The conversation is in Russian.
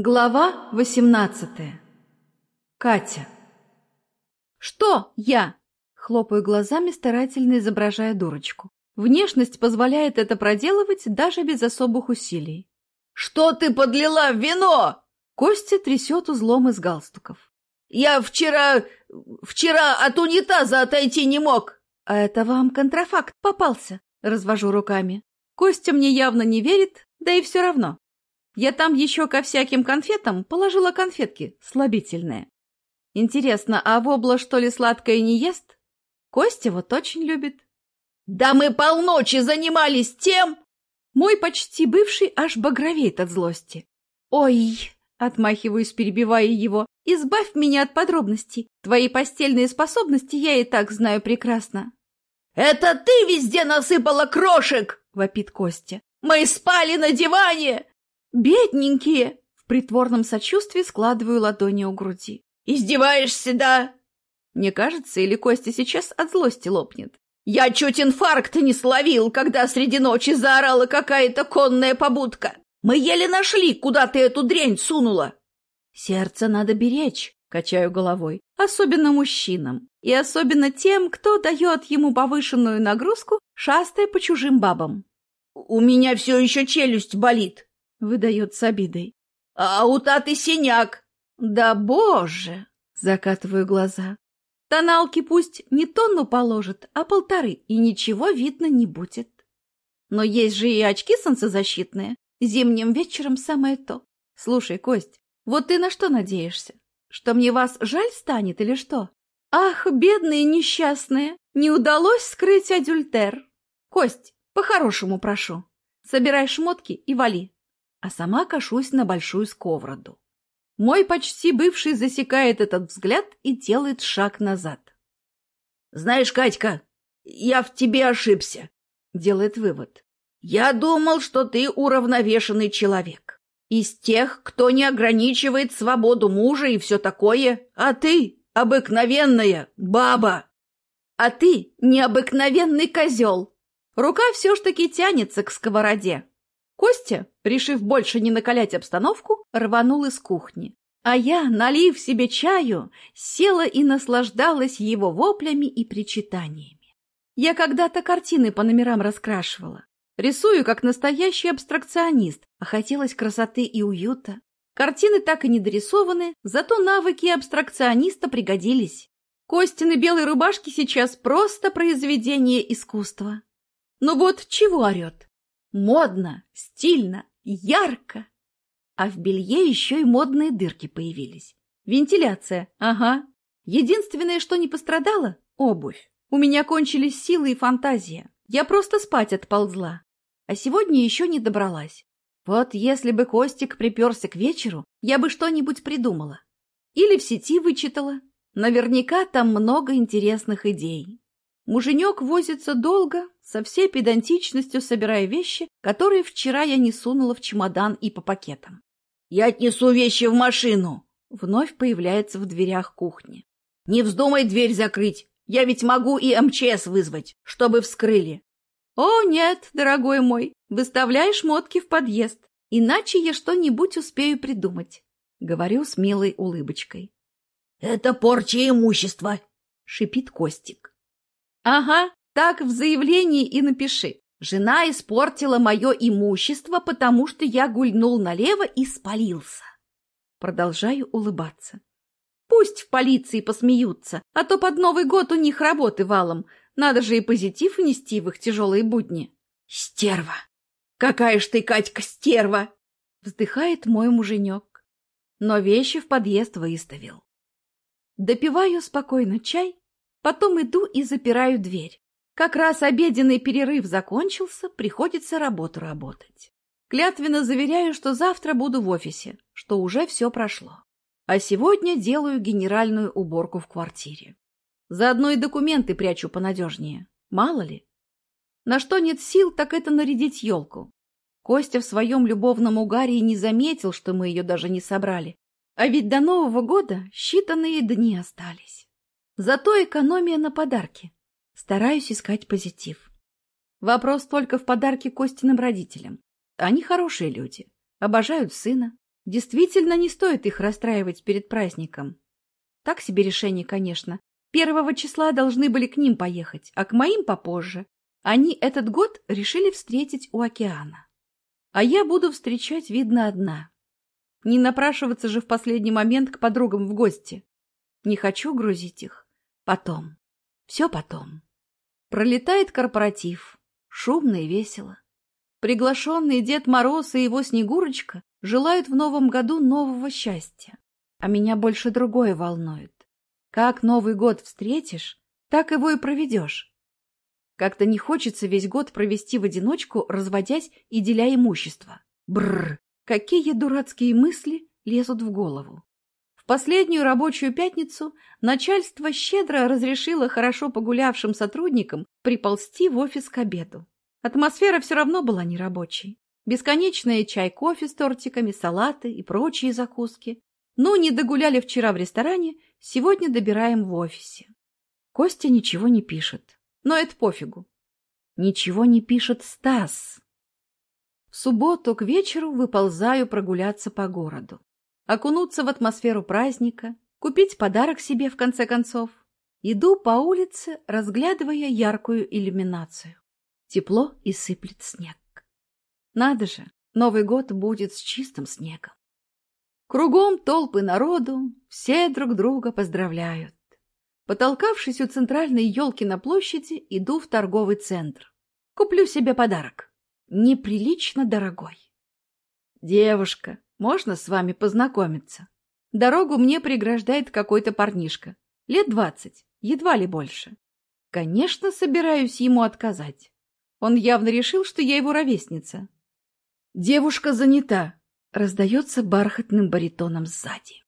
Глава восемнадцатая. Катя. «Что я?» — хлопаю глазами, старательно изображая дурочку. Внешность позволяет это проделывать даже без особых усилий. «Что ты подлила в вино?» Костя трясет узлом из галстуков. «Я вчера... вчера от унитаза отойти не мог!» «А это вам контрафакт попался?» — развожу руками. Костя мне явно не верит, да и все равно. Я там еще ко всяким конфетам положила конфетки, слабительные. Интересно, а вобла что ли сладкое не ест? Костя вот очень любит. Да мы полночи занимались тем... Мой почти бывший аж багровеет от злости. Ой, отмахиваюсь, перебивая его, избавь меня от подробностей. Твои постельные способности я и так знаю прекрасно. Это ты везде насыпала крошек, вопит Костя. Мы спали на диване, «Бедненькие!» — в притворном сочувствии складываю ладони у груди. «Издеваешься, да?» Мне кажется, или Костя сейчас от злости лопнет. «Я чуть инфаркта не словил, когда среди ночи заорала какая-то конная побудка. Мы еле нашли, куда ты эту дрянь сунула». «Сердце надо беречь», — качаю головой, особенно мужчинам, и особенно тем, кто дает ему повышенную нагрузку, шастая по чужим бабам. «У меня все еще челюсть болит», — выдает с обидой. — А у Таты синяк. — Да боже! — закатываю глаза. Тоналки пусть не тонну положит, а полторы, и ничего видно не будет. Но есть же и очки солнцезащитные. Зимним вечером самое то. Слушай, Кость, вот ты на что надеешься? Что мне вас жаль станет или что? Ах, бедные несчастные, не удалось скрыть адюльтер. Кость, по-хорошему прошу. Собирай шмотки и вали а сама кашусь на большую сковороду. Мой почти бывший засекает этот взгляд и делает шаг назад. — Знаешь, Катька, я в тебе ошибся, — делает вывод. — Я думал, что ты уравновешенный человек. Из тех, кто не ограничивает свободу мужа и все такое, а ты — обыкновенная баба. А ты — необыкновенный козел. Рука все ж таки тянется к сковороде. Костя, решив больше не накалять обстановку, рванул из кухни. А я, налив себе чаю, села и наслаждалась его воплями и причитаниями. Я когда-то картины по номерам раскрашивала. Рисую как настоящий абстракционист, а хотелось красоты и уюта. Картины так и не дорисованы, зато навыки абстракциониста пригодились. Костины белой рубашки сейчас просто произведение искусства. Ну вот чего орет? Модно, стильно, ярко. А в белье еще и модные дырки появились. Вентиляция, ага. Единственное, что не пострадало — обувь. У меня кончились силы и фантазия. Я просто спать отползла. А сегодня еще не добралась. Вот если бы Костик приперся к вечеру, я бы что-нибудь придумала. Или в сети вычитала. Наверняка там много интересных идей. Муженек возится долго, со всей педантичностью собирая вещи, которые вчера я не сунула в чемодан и по пакетам. «Я отнесу вещи в машину!» Вновь появляется в дверях кухни. «Не вздумай дверь закрыть! Я ведь могу и МЧС вызвать, чтобы вскрыли!» «О, нет, дорогой мой, выставляй шмотки в подъезд, иначе я что-нибудь успею придумать», — говорю с милой улыбочкой. «Это порча имущества!» — шипит Костик. Ага, так в заявлении и напиши. Жена испортила мое имущество, потому что я гульнул налево и спалился. Продолжаю улыбаться. Пусть в полиции посмеются, а то под Новый год у них работы валом. Надо же и позитив внести в их тяжелые будни. Стерва! Какая ж ты, Катька, стерва! Вздыхает мой муженек. Но вещи в подъезд выставил. Допиваю спокойно чай Потом иду и запираю дверь. Как раз обеденный перерыв закончился, приходится работу работать. Клятвенно заверяю, что завтра буду в офисе, что уже все прошло. А сегодня делаю генеральную уборку в квартире. Заодно и документы прячу понадежнее. Мало ли. На что нет сил, так это нарядить елку. Костя в своем любовном угаре и не заметил, что мы ее даже не собрали. А ведь до Нового года считанные дни остались. Зато экономия на подарки. Стараюсь искать позитив. Вопрос только в подарке Костиным родителям. Они хорошие люди, обожают сына. Действительно, не стоит их расстраивать перед праздником. Так себе решение, конечно. Первого числа должны были к ним поехать, а к моим попозже. Они этот год решили встретить у океана. А я буду встречать, видно, одна. Не напрашиваться же в последний момент к подругам в гости. Не хочу грузить их. Потом. Все потом. Пролетает корпоратив. Шумно и весело. Приглашенный Дед Мороз и его Снегурочка желают в новом году нового счастья. А меня больше другое волнует. Как Новый год встретишь, так его и проведешь. Как-то не хочется весь год провести в одиночку, разводясь и деля имущество. Бррр, какие дурацкие мысли лезут в голову. Последнюю рабочую пятницу начальство щедро разрешило хорошо погулявшим сотрудникам приползти в офис к обеду. Атмосфера все равно была нерабочей. Бесконечные чай-кофе с тортиками, салаты и прочие закуски. Ну, не догуляли вчера в ресторане, сегодня добираем в офисе. Костя ничего не пишет. Но это пофигу. Ничего не пишет Стас. В субботу к вечеру выползаю прогуляться по городу. Окунуться в атмосферу праздника, купить подарок себе в конце концов. Иду по улице, разглядывая яркую иллюминацию. Тепло и сыплет снег. Надо же, Новый год будет с чистым снегом. Кругом толпы народу, все друг друга поздравляют. Потолкавшись у центральной елки на площади, иду в торговый центр. Куплю себе подарок. Неприлично дорогой. Девушка, можно с вами познакомиться? Дорогу мне преграждает какой-то парнишка. Лет двадцать, едва ли больше. Конечно, собираюсь ему отказать. Он явно решил, что я его ровесница. Девушка занята, раздается бархатным баритоном сзади.